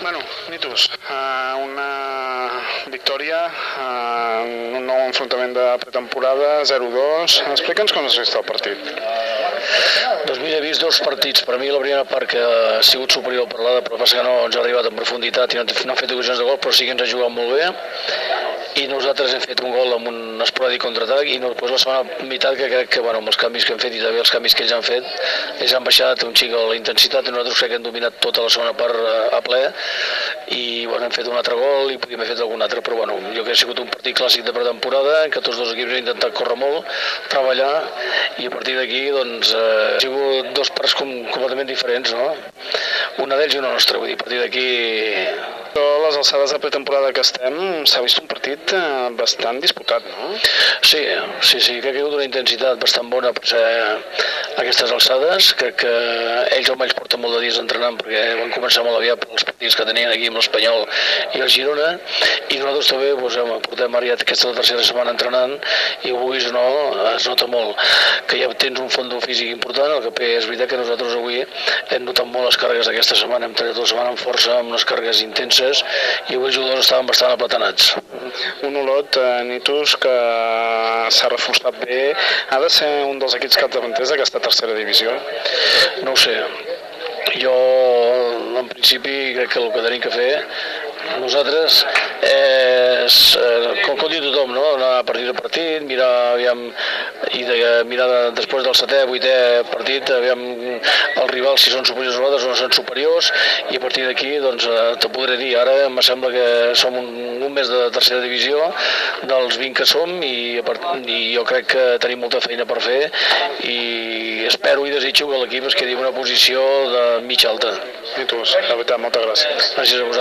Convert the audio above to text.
Nitus, uh, una victòria, uh, un nou enfrontament de pretemporada, 0-2. Explica'ns com has vist el partit. Doncs mira, he vist dos partits. Per mi la primera part que ha sigut superior per l'Ada, però passa que no ens ha arribat en profunditat i no, no ha fet ocasions de gol, però sí que ens ha jugat molt bé i nosaltres hem fet un gol amb un esporàdic contraatac i després la segona meitat que crec que bueno, amb els canvis que hem fet i també els canvis que ells han fet ells han baixat un xic la intensitat i nosaltres crec que hem dominat tota la segona part a, a ple i bueno, hem fet un altre gol i podíem haver fet algun altre però bueno, jo crec que ha sigut un partit clàssic de pretemporada en què tots dos equips han intentat córrer molt treballar i a partir d'aquí doncs eh, ha sigut dos parts com, completament diferents no? una d'ells i una nostra vull dir, a partir d'aquí a les alçades de pretemporada que estem s'ha vist un partit eh, bastant disputat, no? Sí, sí, sí, crec que hi ha hagut una intensitat bastant bona per ser aquestes alçades. Crec que ells almenys porten molt de dies entrenant perquè van començar molt aviat pels partits que tenien aquí amb l'Espanyol i el Girona i nosaltres també doncs, portem ara ja aquesta tercera setmana entrenant i vulguis o no, es nota molt que ja tens un fons físic important, el que és veritat que nosaltres avui hem notat molt les càrregues d'aquesta setmana, hem tret la setmana amb força, amb unes càrregues intenses i avui els jugadors estaven bastant aplatanats. Un Olot, eh, Nitus, que s'ha reforçat bé, ha de ser un dels equips capdavanters d'aquesta tercera divisió? No ho sé. Jo, en principi, crec que el que tenim que fer nosaltres és, eh, com, com diu tothom, no? anar partit a partit, mirar, aviam, i de, mirar de, després del setè, vuitè partit, aviam els rivals si són superiors a nosaltres o no són superiors, i a partir d'aquí doncs, eh, te podré dir, ara em sembla que som un, un mes de tercera divisió dels 20 que som i, a part, i jo crec que tenim molta feina per fer i espero i desitjo que l'equip es quedi en una posició de mitja alta. Nitus, la veritat, moltes gràcies. Gràcies a vosaltres.